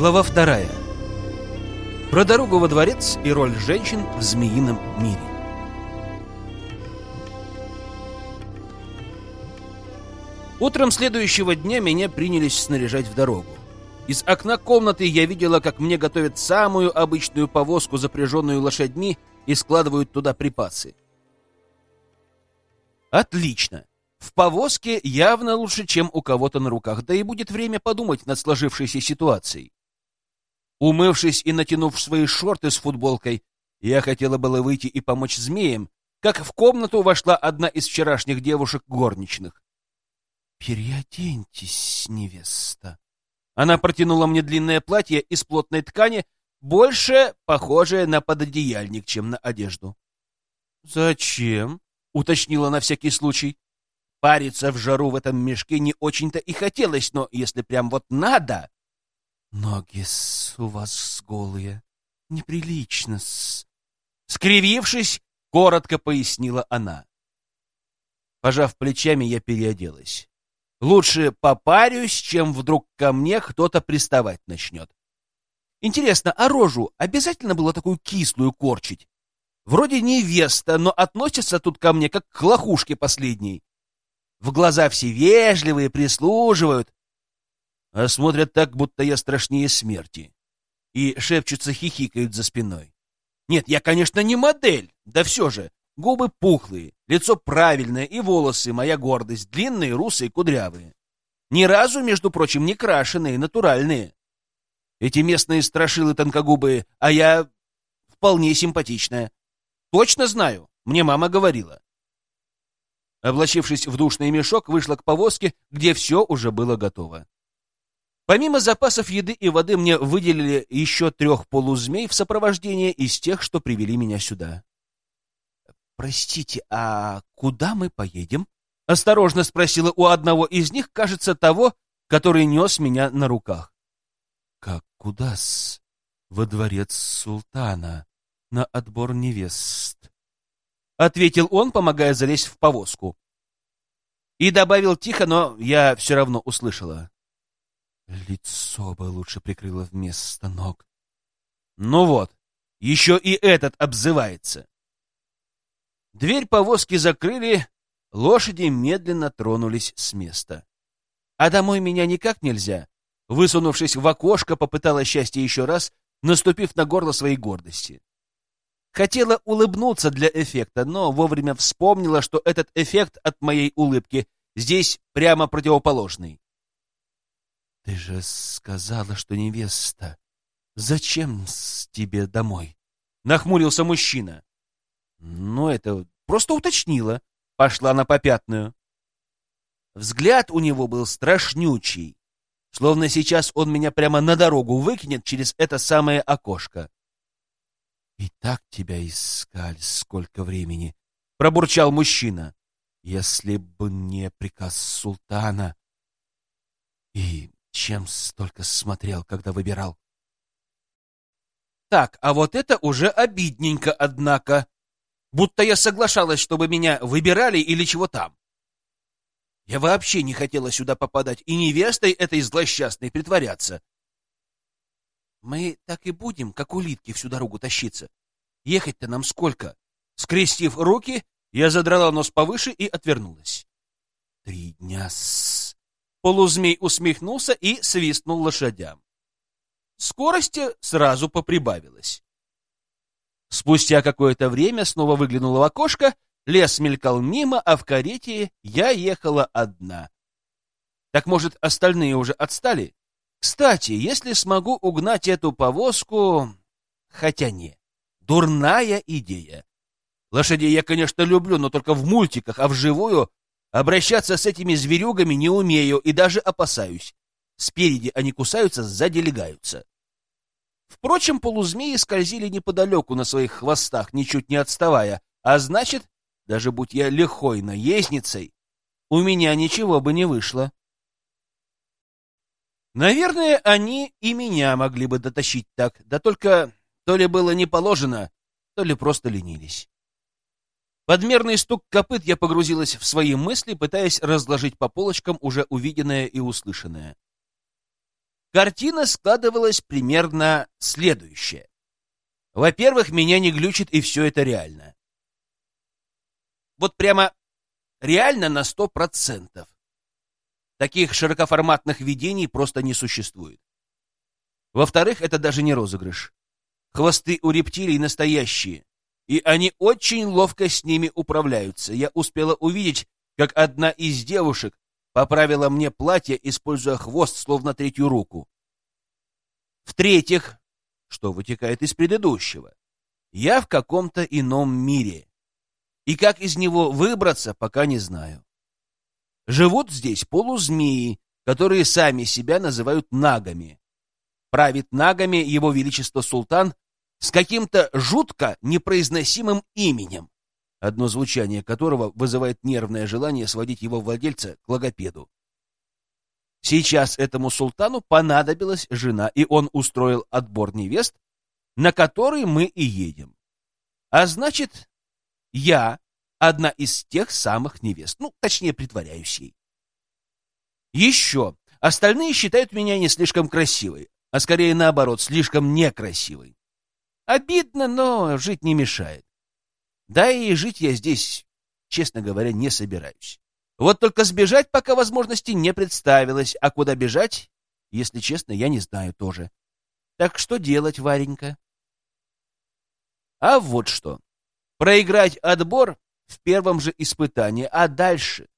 Глава вторая. Про дорогу во дворец и роль женщин в змеином мире. Утром следующего дня меня принялись снаряжать в дорогу. Из окна комнаты я видела, как мне готовят самую обычную повозку, запряженную лошадьми, и складывают туда припасы. Отлично. В повозке явно лучше, чем у кого-то на руках, да и будет время подумать над сложившейся ситуацией. Умывшись и натянув свои шорты с футболкой, я хотела было выйти и помочь змеям, как в комнату вошла одна из вчерашних девушек горничных. «Переоденьтесь, невеста». Она протянула мне длинное платье из плотной ткани, больше похожее на пододеяльник, чем на одежду. «Зачем?» — уточнила на всякий случай. Париться в жару в этом мешке не очень-то и хотелось, но если прям вот надо... Ноги -с у вас голые. Неприлично -с. Скривившись, коротко пояснила она. Пожав плечами, я переоделась. Лучше попарюсь, чем вдруг ко мне кто-то приставать начнет. Интересно, а рожу обязательно было такую кислую корчить? Вроде невеста, но относится тут ко мне как к лохушке последней. В глаза все вежливые, прислуживают, а смотрят так, будто я страшнее смерти. И шепчутся, хихикают за спиной. Нет, я, конечно, не модель, да все же. Губы пухлые, лицо правильное и волосы, моя гордость, длинные, русые, кудрявые. Ни разу, между прочим, не крашеные, натуральные. Эти местные страшилы тонкогубые, а я вполне симпатичная. Точно знаю, мне мама говорила. Облачившись в душный мешок, вышла к повозке, где все уже было готово. Помимо запасов еды и воды мне выделили еще трех полузмей в сопровождении из тех, что привели меня сюда. «Простите, а куда мы поедем?» — осторожно спросила у одного из них, кажется, того, который нес меня на руках. «Как куда-с? Во дворец султана, на отбор невест», ответил он, помогая залезть в повозку. И добавил тихо, но я все равно услышала. Лицо бы лучше прикрыло вместо ног. Ну вот, еще и этот обзывается. Дверь повозки закрыли, лошади медленно тронулись с места. А домой меня никак нельзя. Высунувшись в окошко, попытала счастье еще раз, наступив на горло своей гордости. Хотела улыбнуться для эффекта, но вовремя вспомнила, что этот эффект от моей улыбки здесь прямо противоположный. — Ты же сказала, что невеста. Зачем с тебе домой? — нахмурился мужчина. — Ну, это просто уточнила. Пошла на попятную. Взгляд у него был страшнючий, словно сейчас он меня прямо на дорогу выкинет через это самое окошко. «И так тебя искали сколько времени!» — пробурчал мужчина. «Если бы не приказ султана...» «И чем столько смотрел, когда выбирал?» «Так, а вот это уже обидненько, однако. Будто я соглашалась, чтобы меня выбирали или чего там. Я вообще не хотела сюда попадать и невестой этой злосчастной притворяться. Мы так и будем, как улитки, всю дорогу тащиться. Ехать-то нам сколько? Скрестив руки, я задрала нос повыше и отвернулась. Три дня с... Полузмей усмехнулся и свистнул лошадям. Скорости сразу поприбавилось. Спустя какое-то время снова выглянула в окошко, лес мелькал мимо, а в карете я ехала одна. Так, может, остальные уже отстали? Кстати, если смогу угнать эту повозку... Хотя не. Дурная идея. Лошадей я, конечно, люблю, но только в мультиках, а вживую обращаться с этими зверюгами не умею и даже опасаюсь. Спереди они кусаются, сзади легаются. Впрочем, полузмеи скользили неподалеку на своих хвостах, ничуть не отставая, а значит, даже будь я лихой наездницей, у меня ничего бы не вышло. Наверное, они и меня могли бы дотащить так, да только то ли было не положено, то ли просто ленились. Подмерный стук копыт я погрузилась в свои мысли, пытаясь разложить по полочкам уже увиденное и услышанное. Картина складывалась примерно следующая. Во-первых, меня не глючит, и все это реально. Вот прямо реально на сто процентов. Таких широкоформатных видений просто не существует. Во-вторых, это даже не розыгрыш. Хвосты у рептилий настоящие, и они очень ловко с ними управляются. Я успела увидеть, как одна из девушек поправила мне платье, используя хвост, словно третью руку. В-третьих, что вытекает из предыдущего, я в каком-то ином мире. И как из него выбраться, пока не знаю. Живут здесь полузмеи, которые сами себя называют нагами. Правит нагами его величество султан с каким-то жутко непроизносимым именем, одно звучание которого вызывает нервное желание сводить его владельца к логопеду. Сейчас этому султану понадобилась жена, и он устроил отбор невест, на который мы и едем. А значит, я одна из тех самых невест, ну, точнее, притворяюсь ей. Еще остальные считают меня не слишком красивой, а скорее наоборот, слишком некрасивой. Обидно, но жить не мешает. Да и жить я здесь, честно говоря, не собираюсь. Вот только сбежать пока возможности не представилось, а куда бежать, если честно, я не знаю тоже. Так что делать, Варенька? А вот что. Проиграть отбор в первом же испытании, а дальше,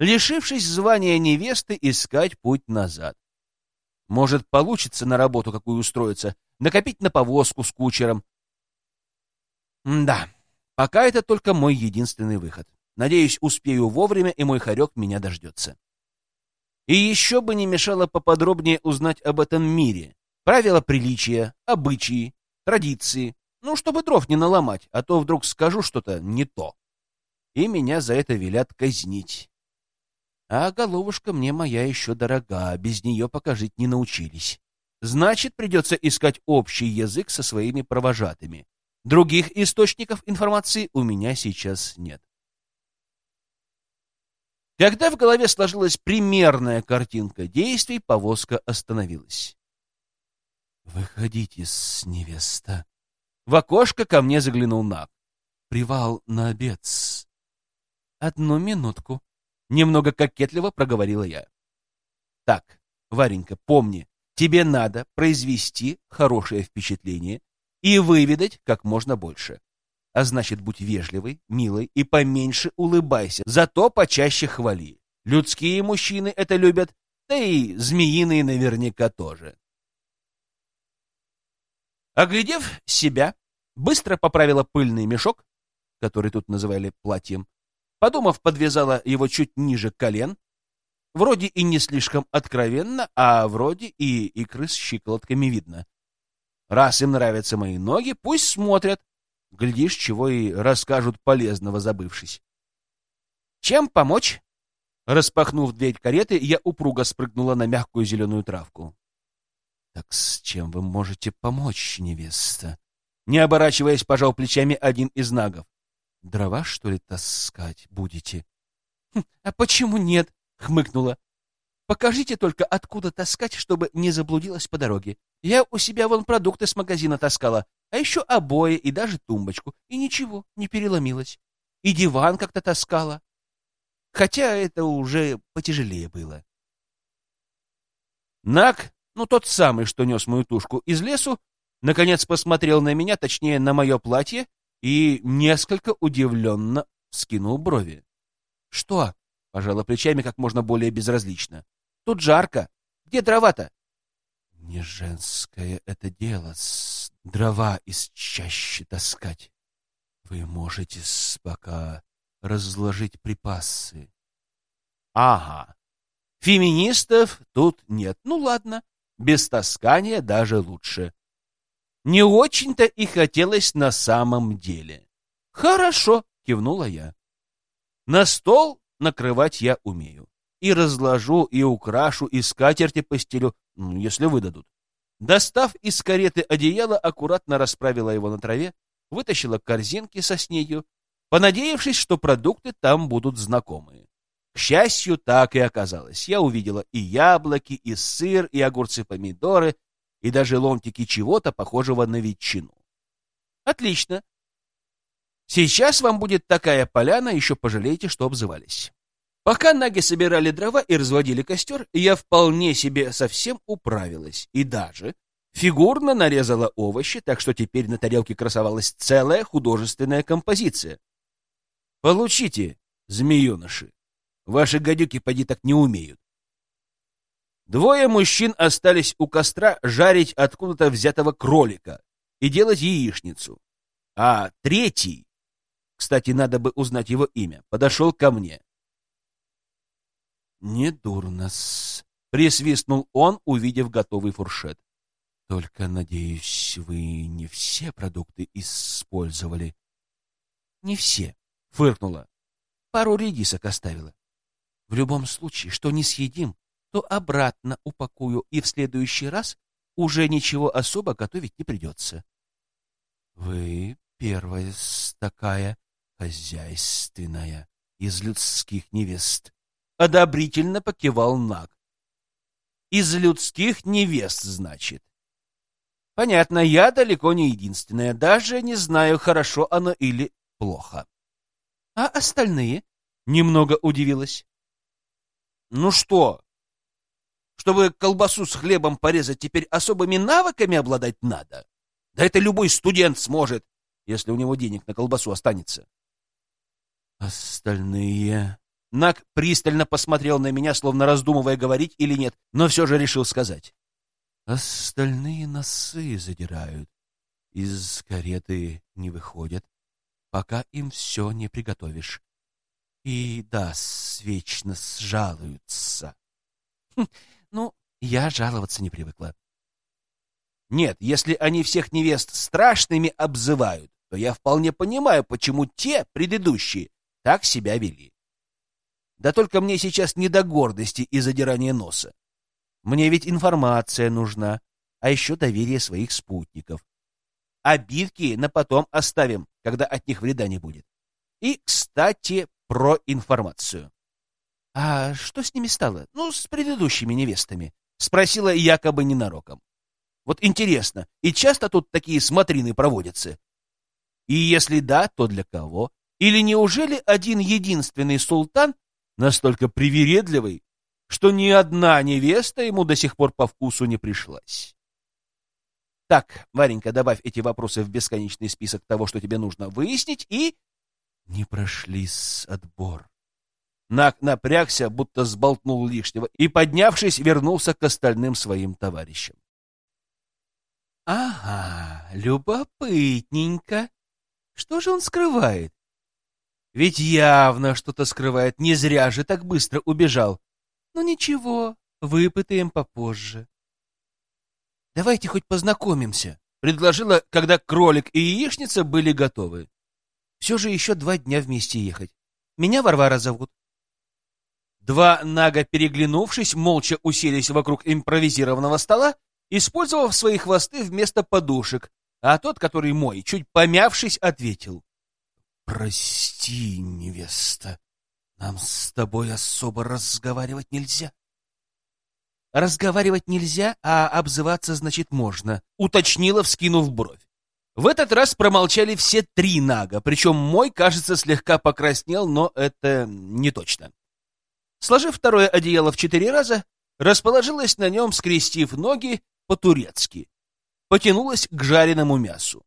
лишившись звания невесты, искать путь назад. Может, получится на работу какую устроиться, накопить на повозку с кучером. Да, пока это только мой единственный выход. Надеюсь, успею вовремя, и мой хорек меня дождется. И еще бы не мешало поподробнее узнать об этом мире. Правила приличия, обычаи, традиции. Ну, чтобы дров не наломать, а то вдруг скажу что-то не то. И меня за это велят казнить. А головушка мне моя еще дорога, без нее пока жить не научились. Значит, придется искать общий язык со своими провожатыми. Других источников информации у меня сейчас нет. Когда в голове сложилась примерная картинка действий, повозка остановилась. «Выходите с невеста». В окошко ко мне заглянул Нак. «Привал на обед. «Одну минутку», — немного кокетливо проговорила я. «Так, Варенька, помни, Тебе надо произвести хорошее впечатление и выведать как можно больше. А значит, будь вежливой, милой и поменьше улыбайся, зато почаще хвали. Людские мужчины это любят, да и змеиные наверняка тоже. Оглядев себя, быстро поправила пыльный мешок, который тут называли платьем, подумав, подвязала его чуть ниже колен, Вроде и не слишком откровенно, а вроде и икры с щиколотками видно. Раз им нравятся мои ноги, пусть смотрят. Глядишь, чего и расскажут полезного, забывшись. «Чем помочь?» Распахнув дверь кареты, я упруго спрыгнула на мягкую зеленую травку. «Так с чем вы можете помочь, невеста?» Не оборачиваясь, пожал плечами один из нагов. «Дрова, что ли, таскать будете?» хм, «А почему нет?» хмыкнула. Покажите только, откуда таскать, чтобы не заблудилась по дороге. Я у себя вон продукты с магазина таскала, а еще обои и даже тумбочку. И ничего, не переломилась. И диван как-то таскала. Хотя это уже потяжелее было. Нак, ну тот самый, что нес мою тушку из лесу, наконец посмотрел на меня, точнее, на мое платье, и несколько удивленно скинул брови. — Что? Пожала плечами как можно более безразлично. Тут жарко. Где дрова-то? Не женское это дело, с дрова из чаще таскать. Вы можете пока разложить припасы. Ага. Феминистов тут нет. Ну ладно, без таскания даже лучше. Не очень-то и хотелось на самом деле. Хорошо, кивнула я. На стол накрывать я умею. И разложу, и украшу, и скатерти постелю, если выдадут. Достав из кареты одеяло, аккуратно расправила его на траве, вытащила корзинки со снедью, понадеявшись, что продукты там будут знакомые. К счастью, так и оказалось. Я увидела и яблоки, и сыр, и огурцы-помидоры, и даже ломтики чего-то похожего на ветчину. Отлично. Сейчас вам будет такая поляна, еще пожалейте, что обзывались. Пока наги собирали дрова и разводили костер, я вполне себе совсем управилась. И даже фигурно нарезала овощи, так что теперь на тарелке красовалась целая художественная композиция. Получите, змееныши. Ваши гадюки поди так не умеют. Двое мужчин остались у костра жарить откуда-то взятого кролика и делать яичницу. А третий, кстати, надо бы узнать его имя, подошел ко мне. «Недурно-с», — присвистнул он, увидев готовый фуршет. «Только, надеюсь, вы не все продукты использовали?» «Не все», — фыркнула. «Пару редисок оставила. В любом случае, что не съедим, то обратно упакую, и в следующий раз уже ничего особо готовить не придется. — Вы первая такая хозяйственная из людских невест. Одобрительно покивал Наг. Из людских невест, значит. Понятно, я далеко не единственная, даже не знаю, хорошо оно или плохо. А остальные? Немного удивилась. Ну что? Чтобы колбасу с хлебом порезать, теперь особыми навыками обладать надо? Да это любой студент сможет, если у него денег на колбасу останется. Остальные... Нак пристально посмотрел на меня, словно раздумывая, говорить или нет, но все же решил сказать. Остальные носы задирают. Из кареты не выходят, пока им все не приготовишь. И да, вечно сжалуются. Хм, ну, я жаловаться не привыкла. Нет, если они всех невест страшными обзывают, то я вполне понимаю, почему те, предыдущие, так себя вели. Да только мне сейчас не до гордости и задирания носа. Мне ведь информация нужна, а еще доверие своих спутников. Обидки на потом оставим, когда от них вреда не будет. И, кстати, про информацию. — А что с ними стало? Ну, с предыдущими невестами? — спросила якобы ненароком. Вот интересно, и часто тут такие смотрины проводятся? И если да, то для кого? Или неужели один единственный султан настолько привередливый, что ни одна невеста ему до сих пор по вкусу не пришлась? Так, Варенька, добавь эти вопросы в бесконечный список того, что тебе нужно выяснить, и... Не прошли с отбор. Нак напрягся, будто сболтнул лишнего, и, поднявшись, вернулся к остальным своим товарищам. — Ага, любопытненько. Что же он скрывает? Ведь явно что-то скрывает, не зря же так быстро убежал. Ну ничего, выпытаем попозже. — Давайте хоть познакомимся, — предложила, когда кролик и яичница были готовы. Все же еще два дня вместе ехать. Меня Варвара зовут. Два нага, переглянувшись, молча уселись вокруг импровизированного стола, использовав свои хвосты вместо подушек, а тот, который мой, чуть помявшись, ответил. — Прости, невеста, нам с тобой особо разговаривать нельзя. — Разговаривать нельзя, а обзываться, значит, можно, — уточнила, вскинув бровь. В этот раз промолчали все три нага, причем мой, кажется, слегка покраснел, но это не точно. Сложив второе одеяло в четыре раза, расположилась на нем, скрестив ноги по-турецки. Потянулась к жареному мясу.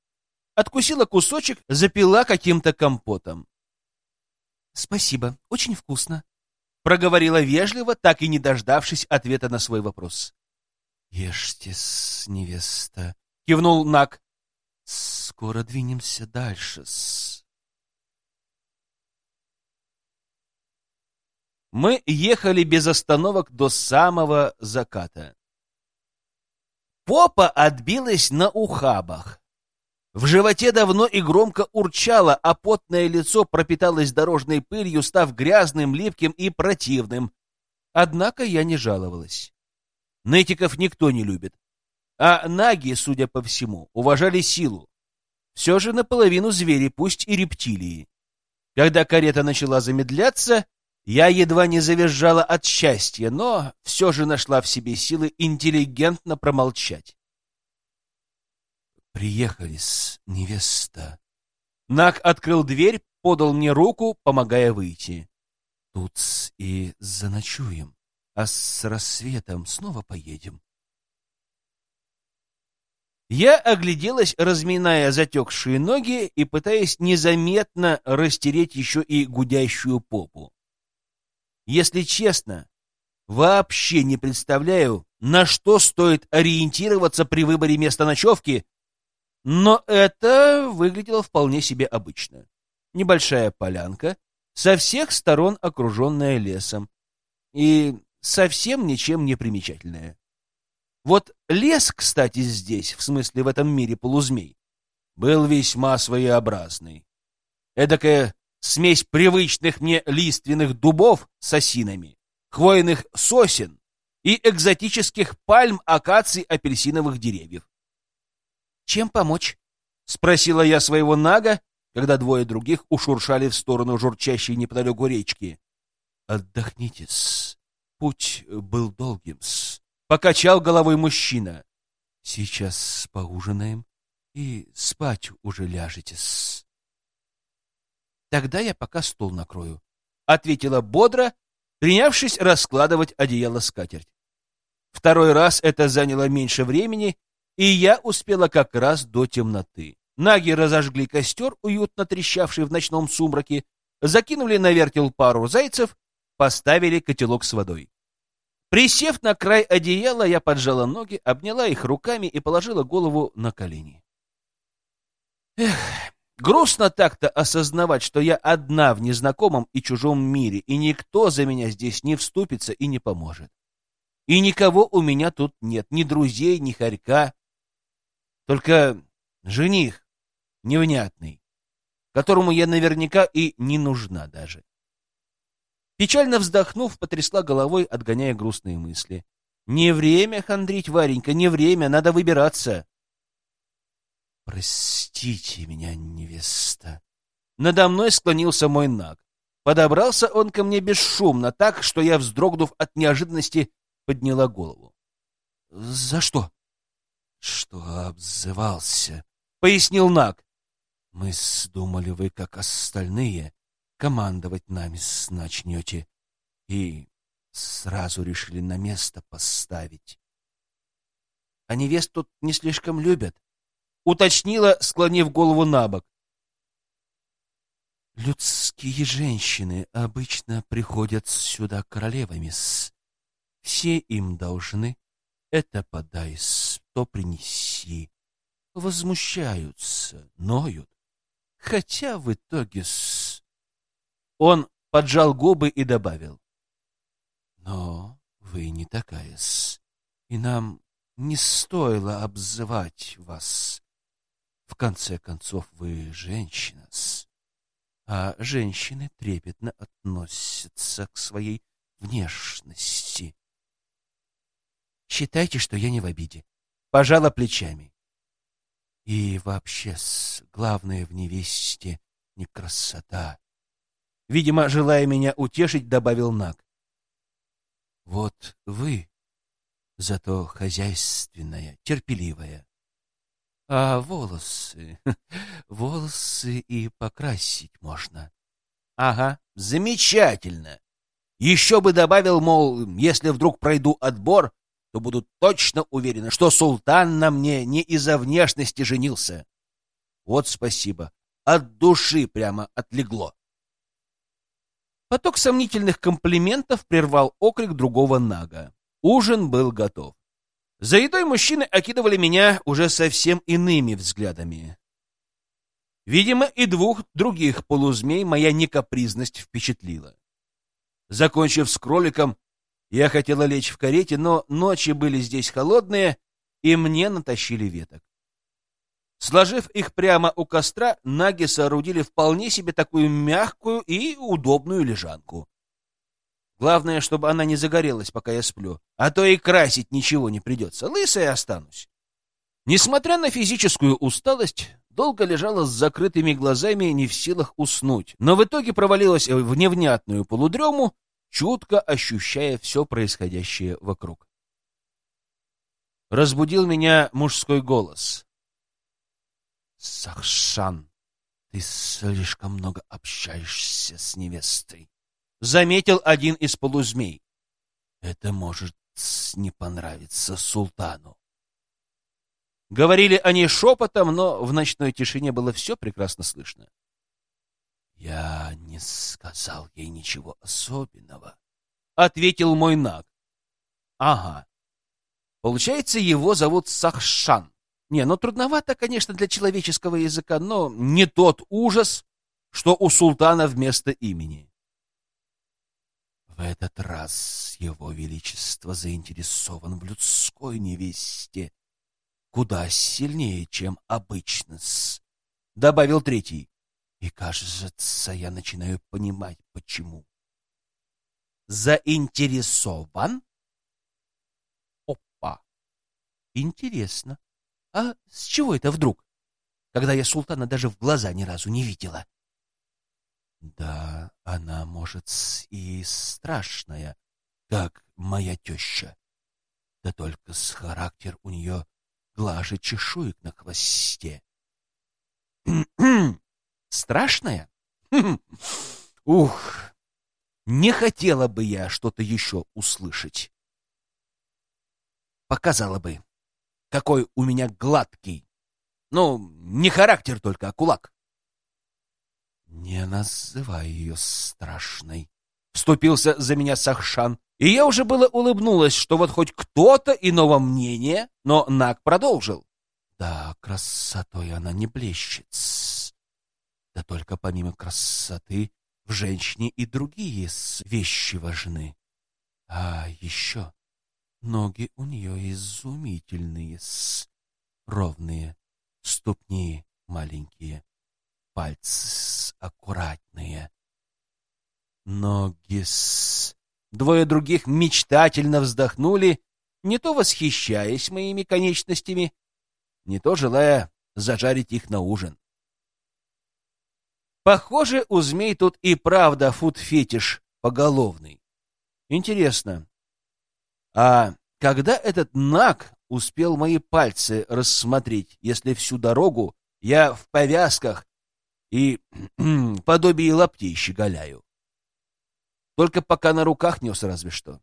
Откусила кусочек, запила каким-то компотом. «Спасибо, очень вкусно», — проговорила вежливо, так и не дождавшись ответа на свой вопрос. «Ешьте, невеста», — кивнул Нак. Скоро двинемся дальше. -с. Мы ехали без остановок до самого заката. Попа отбилась на ухабах. В животе давно и громко урчало, а потное лицо пропиталось дорожной пылью, став грязным, липким и противным. Однако я не жаловалась. Нытиков никто не любит. А наги, судя по всему, уважали силу. Все же наполовину звери, пусть и рептилии. Когда карета начала замедляться, Я едва не завизжала от счастья, но все же нашла в себе силы интеллигентно промолчать. «Приехали с невеста». Нак открыл дверь, подал мне руку, помогая выйти. «Тут и заночуем, а с рассветом снова поедем». Я огляделась, разминая затекшие ноги и пытаясь незаметно растереть еще и гудящую попу. Если честно, вообще не представляю, на что стоит ориентироваться при выборе места ночевки, но это выглядело вполне себе обычно. Небольшая полянка, со всех сторон окруженная лесом и совсем ничем не примечательная. Вот лес, кстати, здесь, в смысле в этом мире полузмей, был весьма своеобразный. Эдакая смесь привычных мне лиственных дубов с осинами, хвойных сосен и экзотических пальм, акаций, апельсиновых деревьев. «Чем помочь?» — спросила я своего нага, когда двое других ушуршали в сторону журчащей неподалеку речки. «Отдохните-с. Путь был долгим-с. Покачал головой мужчина. Сейчас поужинаем и спать уже ляжете-с. Тогда я пока стол накрою, ответила бодро, принявшись раскладывать одеяло скатерть. Второй раз это заняло меньше времени, и я успела как раз до темноты. Наги разожгли костер, уютно трещавший в ночном сумраке, закинули на вертел пару зайцев, поставили котелок с водой. Присев на край одеяла, я поджала ноги, обняла их руками и положила голову на колени. Эх, грустно так-то осознавать, что я одна в незнакомом и чужом мире, и никто за меня здесь не вступится и не поможет. И никого у меня тут нет, ни друзей, ни хорька. Только жених невнятный, которому я наверняка и не нужна даже. Печально вздохнув, потрясла головой, отгоняя грустные мысли. «Не время хандрить, Варенька, не время, надо выбираться!» «Простите меня, невеста!» Надо мной склонился мой наг. Подобрался он ко мне бесшумно, так, что я, вздрогнув от неожиданности, подняла голову. «За что?» «Что обзывался?» — пояснил наг. «Мы думали, вы, как остальные, командовать нами начнете. И сразу решили на место поставить. — А невест тут не слишком любят, — уточнила, склонив голову на бок. — Людские женщины обычно приходят сюда королевами с... Все им должны. Это подай, то принеси. Возмущаются, ноют. Хотя в итоге с он поджал губы и добавил. «Но вы не такая-с, и нам не стоило обзывать вас. В конце концов, вы женщина-с, а женщины трепетно относятся к своей внешности». «Считайте, что я не в обиде», — пожала плечами. «И вообще, главное в невесте не красота, Видимо, желая меня утешить, добавил Наг. Вот вы, зато хозяйственная, терпеливая. А волосы, волосы и покрасить можно. Ага, замечательно. Еще бы добавил, мол, если вдруг пройду отбор, то буду точно уверена, что султан на мне не из-за внешности женился. Вот спасибо. От души прямо отлегло. Поток сомнительных комплиментов прервал окрик другого нага. Ужин был готов. За едой мужчины окидывали меня уже совсем иными взглядами. Видимо, и двух других полузмей моя некапризность впечатлила. Закончив с кроликом, я хотела лечь в карете, но ночи были здесь холодные, и мне натащили веток. Сложив их прямо у костра, наги соорудили вполне себе такую мягкую и удобную лежанку. Главное, чтобы она не загорелась, пока я сплю, а то и красить ничего не придется. Лысая останусь. Несмотря на физическую усталость, долго лежала с закрытыми глазами, не в силах уснуть, но в итоге провалилась в невнятную полудрему, чутко ощущая все происходящее вокруг. Разбудил меня мужской голос. «Сахшан, ты слишком много общаешься с невестой», — заметил один из полузмей. «Это может не понравиться султану». Говорили они шепотом, но в ночной тишине было все прекрасно слышно. «Я не сказал ей ничего особенного», — ответил мой наг. «Ага. Получается, его зовут Сахшан. Не, ну трудновато, конечно, для человеческого языка, но не тот ужас, что у султана вместо имени». В этот раз его величество заинтересован в людской невесте куда сильнее, чем обычно, — добавил третий. И, кажется, я начинаю понимать, почему. Заинтересован? Опа! Интересно. А с чего это вдруг? Когда я султана даже в глаза ни разу не видела. Да, она, может, и страшная, как моя теща. Да только с характер у нее глаже чешуек на хвосте. Страшная? Ух, не хотела бы я что-то еще услышать. Показала бы, какой у меня гладкий. Ну, не характер только, а кулак. Не называй ее страшной. Вступился за меня Сахшан. И я уже было улыбнулась, что вот хоть кто-то иного мнения, но Нак продолжил. Да, красотой она не блещет. Да только помимо красоты в женщине и другие вещи важны. А еще ноги у нее изумительные, ровные, ступни маленькие, пальцы аккуратные. Ноги с Двое других мечтательно вздохнули, не то восхищаясь моими конечностями, не то желая зажарить их на ужин. Похоже, у змей тут и правда фуд-фетиш поголовный. Интересно, а когда этот наг успел мои пальцы рассмотреть, если всю дорогу я в повязках и подобие лаптей щеголяю? Только пока на руках нес разве что.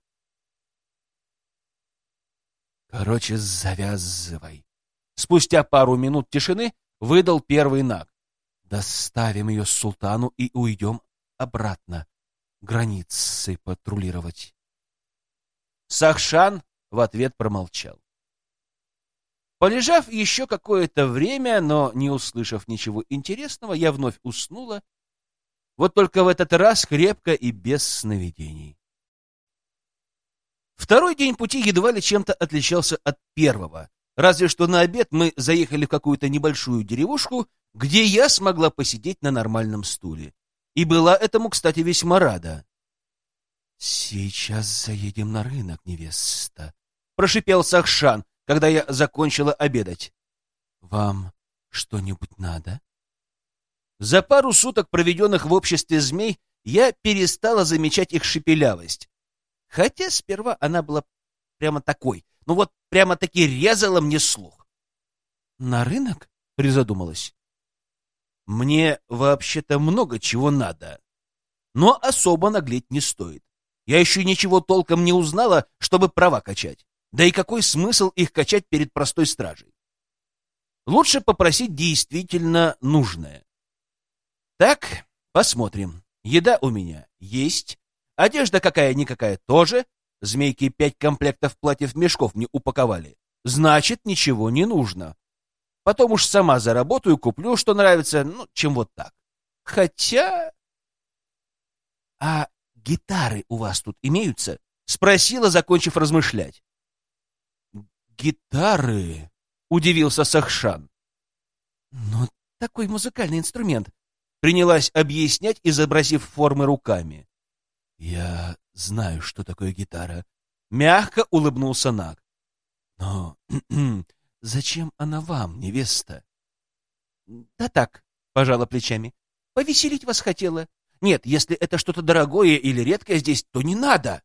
Короче, завязывай. Спустя пару минут тишины выдал первый наг. Доставим ее султану и уйдем обратно. Границы патрулировать. Сахшан в ответ промолчал. Полежав еще какое-то время, но не услышав ничего интересного, я вновь уснула вот только в этот раз крепко и без сновидений. Второй день пути едва ли чем-то отличался от первого, разве что на обед мы заехали в какую-то небольшую деревушку, где я смогла посидеть на нормальном стуле. И была этому, кстати, весьма рада. «Сейчас заедем на рынок, невеста», — прошипел Сахшан, когда я закончила обедать. «Вам что-нибудь надо?» За пару суток, проведенных в обществе змей, я перестала замечать их шепелявость. Хотя сперва она была прямо такой, ну вот прямо-таки резала мне слух. «На рынок?» — призадумалась. «Мне вообще-то много чего надо, но особо наглеть не стоит. Я еще ничего толком не узнала, чтобы права качать. Да и какой смысл их качать перед простой стражей? Лучше попросить действительно нужное. Так, посмотрим. Еда у меня есть, одежда какая-никакая тоже. Змейки пять комплектов платьев-мешков мне упаковали. Значит, ничего не нужно. Потом уж сама заработаю, куплю, что нравится, ну, чем вот так. Хотя... А гитары у вас тут имеются? Спросила, закончив размышлять. Гитары? Удивился Сахшан. Но такой музыкальный инструмент принялась объяснять, изобразив формы руками. «Я знаю, что такое гитара», — мягко улыбнулся Наг. «Но зачем она вам, невеста?» Да так, пожала плечами. Повеселить вас хотела. Нет, если это что-то дорогое или редкое здесь, то не надо.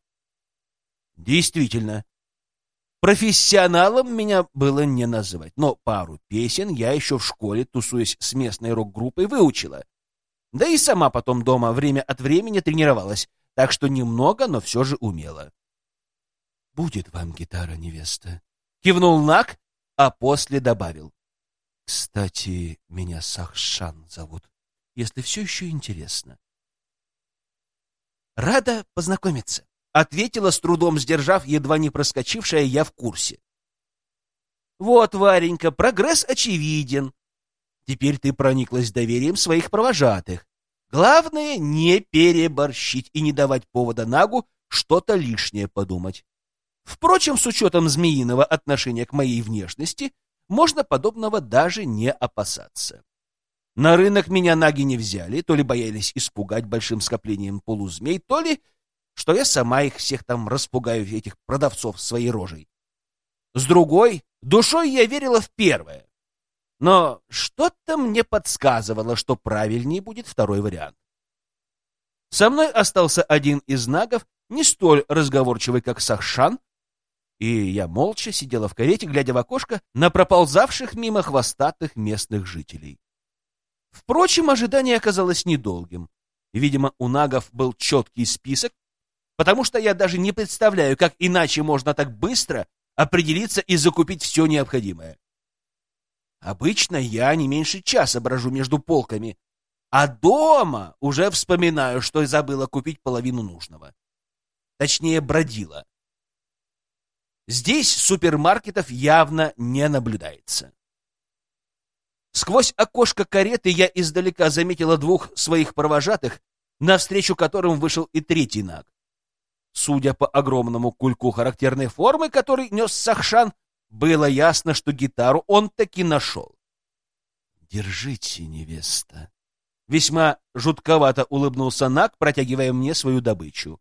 Действительно, профессионалом меня было не называть, но пару песен я еще в школе, тусуясь с местной рок-группой, выучила. Да и сама потом дома время от времени тренировалась, так что немного, но все же умела. «Будет вам гитара, невеста», — кивнул Нак, а после добавил. «Кстати, меня Сахшан зовут, если все еще интересно». «Рада познакомиться», — ответила, с трудом сдержав, едва не проскочившая я в курсе. «Вот, Варенька, прогресс очевиден. Теперь ты прониклась доверием своих провожатых. Главное — не переборщить и не давать повода Нагу что-то лишнее подумать. Впрочем, с учетом змеиного отношения к моей внешности, можно подобного даже не опасаться. На рынок меня наги не взяли, то ли боялись испугать большим скоплением полузмей, то ли, что я сама их всех там распугаю, этих продавцов своей рожей. С другой, душой я верила в первое. Но что-то мне подсказывало, что правильнее будет второй вариант. Со мной остался один из нагов, не столь разговорчивый, как Сахшан, и я молча сидела в карете, глядя в окошко на проползавших мимо хвостатых местных жителей. Впрочем, ожидание оказалось недолгим. Видимо, у нагов был четкий список, потому что я даже не представляю, как иначе можно так быстро определиться и закупить все необходимое. Обычно я не меньше часа брожу между полками, а дома уже вспоминаю, что забыла купить половину нужного. Точнее, бродила. Здесь супермаркетов явно не наблюдается. Сквозь окошко кареты я издалека заметила двух своих провожатых, навстречу которым вышел и третий наг. Судя по огромному кульку характерной формы, который нес Сахшан, было ясно, что гитару он таки нашел. «Держите, невеста!» Весьма жутковато улыбнулся Наг, протягивая мне свою добычу.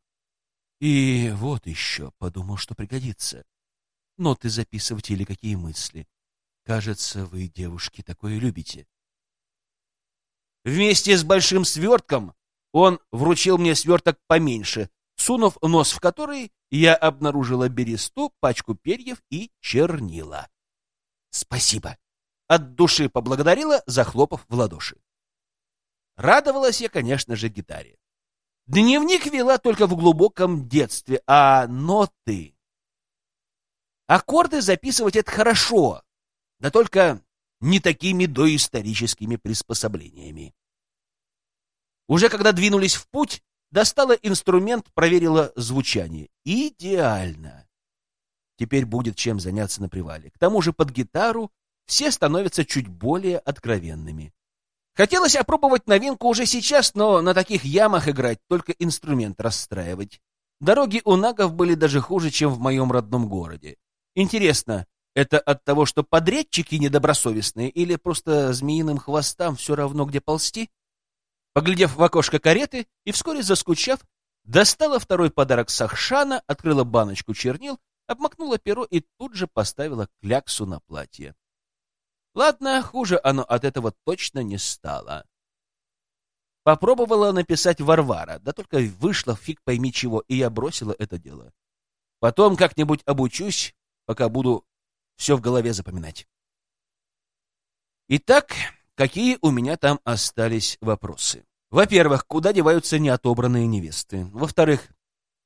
«И вот еще, подумал, что пригодится ноты записывать или какие мысли. Кажется, вы, девушки, такое любите. Вместе с большим свертком он вручил мне сверток поменьше, сунув нос в который, я обнаружила бересту, пачку перьев и чернила. «Спасибо!» — от души поблагодарила, захлопав в ладоши. Радовалась я, конечно же, гитаре. Дневник вела только в глубоком детстве, а ноты... Аккорды записывать — это хорошо, да только не такими доисторическими приспособлениями. Уже когда двинулись в путь, достала инструмент, проверила звучание. Идеально! Теперь будет чем заняться на привале. К тому же под гитару все становятся чуть более откровенными. Хотелось опробовать новинку уже сейчас, но на таких ямах играть, только инструмент расстраивать. Дороги у нагов были даже хуже, чем в моем родном городе. Интересно, это от того, что подрядчики недобросовестные, или просто змеиным хвостам все равно, где ползти? Поглядев в окошко кареты и вскоре заскучав, достала второй подарок Сахшана, открыла баночку чернил, обмакнула перо и тут же поставила кляксу на платье. Ладно, хуже оно от этого точно не стало. Попробовала написать Варвара, да только вышло фиг пойми чего, и я бросила это дело. Потом как-нибудь обучусь, пока буду все в голове запоминать. Итак, какие у меня там остались вопросы? Во-первых, куда деваются неотобранные невесты? Во-вторых,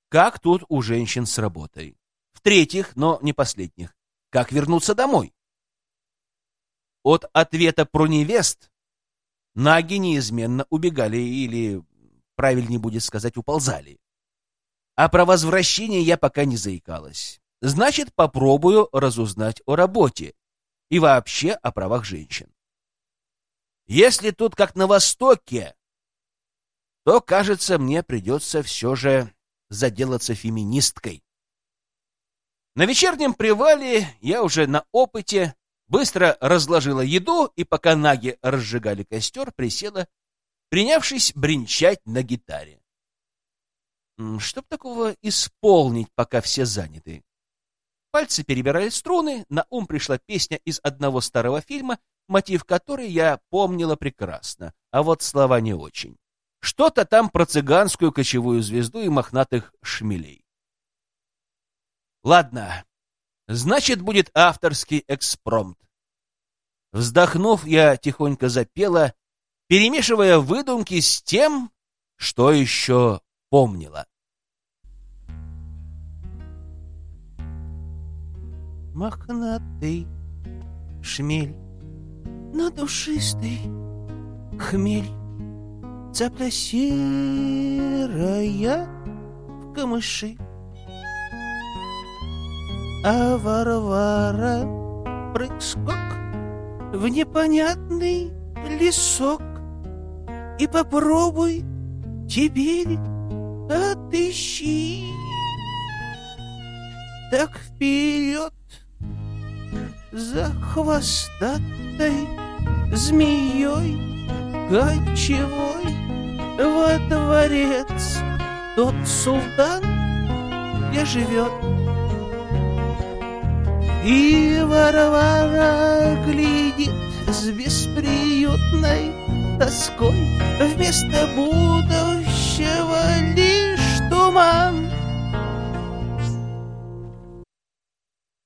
как тут у женщин с работой? В-третьих, но не последних, как вернуться домой? От ответа про невест наги неизменно убегали или, правильнее будет сказать, уползали. А про возвращение я пока не заикалась. Значит, попробую разузнать о работе и вообще о правах женщин. Если тут как на Востоке, то, кажется, мне придется все же заделаться феминисткой. На вечернем привале я уже на опыте быстро разложила еду и, пока наги разжигали костер, присела, принявшись бренчать на гитаре. Чтоб такого исполнить, пока все заняты? Пальцы перебирали струны, на ум пришла песня из одного старого фильма, мотив которой я помнила прекрасно, а вот слова не очень. Что-то там про цыганскую кочевую звезду и мохнатых шмелей. Ладно, значит, будет авторский экспромт. Вздохнув, я тихонько запела, перемешивая выдумки с тем, что еще помнила. Мохнатый шмель, на душистый хмель, Цапля серая в камыши. А Варвара прыг-скок в непонятный лесок И попробуй теперь отыщи. Так вперед за хвостатой змеей кочевой во дворец тот султан, где живет. И Варвара глядит с бесприютной тоской Вместо будущего лишь туман.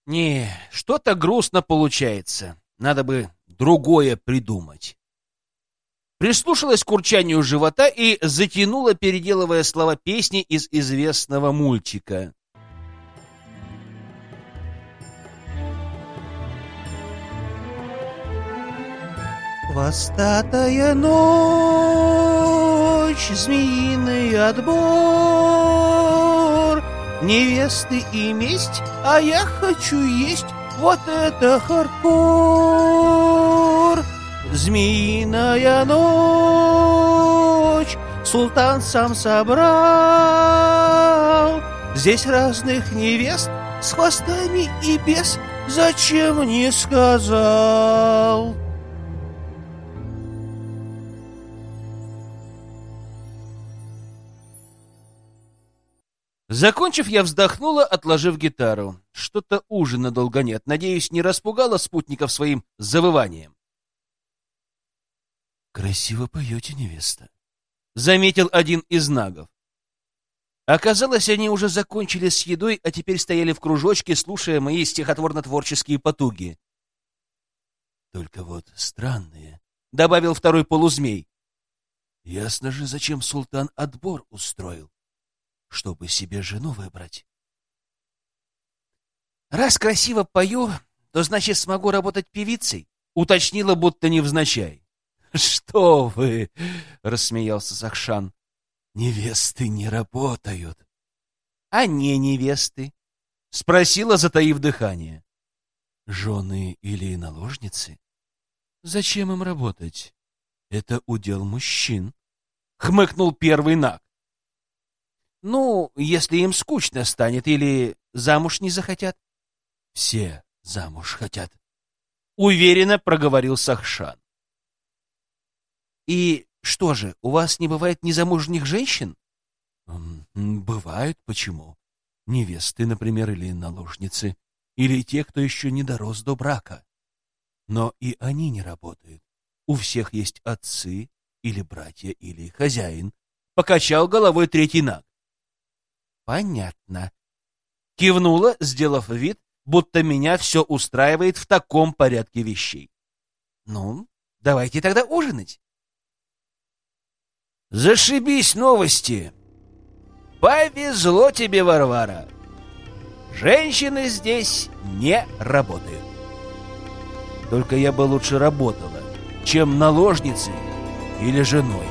Не, что-то грустно получается. Надо бы другое придумать. Прислушалась к урчанию живота и затянула, переделывая слова песни из известного мультика. Хвостатая ночь, змеиный отбор, Невесты и месть, а я хочу есть вот это хардкор. Змеиная ночь, султан сам собрал. Здесь разных невест с хвостами и без, зачем не сказал? Закончив, я вздохнула, отложив гитару. Что-то ужина долго нет. Надеюсь, не распугала спутников своим завыванием. «Красиво поете, невеста», — заметил один из нагов. Оказалось, они уже закончили с едой, а теперь стояли в кружочке, слушая мои стихотворно-творческие потуги. «Только вот странные», — добавил второй полузмей. «Ясно же, зачем султан отбор устроил чтобы себе жену выбрать. «Раз красиво пою, то значит смогу работать певицей», — уточнила, будто невзначай. «Что вы!» — рассмеялся Сахшан. «Невесты не работают». «А не невесты?» — спросила, затаив дыхание. «Жены или наложницы? Зачем им работать? Это удел мужчин», — хмыкнул первый наг. Ну, если им скучно станет или замуж не захотят. Все замуж хотят. Уверенно проговорил Сахшан. И что же, у вас не бывает незамужних женщин? Бывают, почему? Невесты, например, или наложницы, или те, кто еще не дорос до брака. Но и они не работают. У всех есть отцы, или братья, или хозяин. Покачал головой третий наг. Понятно. Кивнула, сделав вид, будто меня все устраивает в таком порядке вещей. Ну, давайте тогда ужинать. Зашибись новости. Повезло тебе, Варвара. Женщины здесь не работают. Только я бы лучше работала, чем наложницей или женой.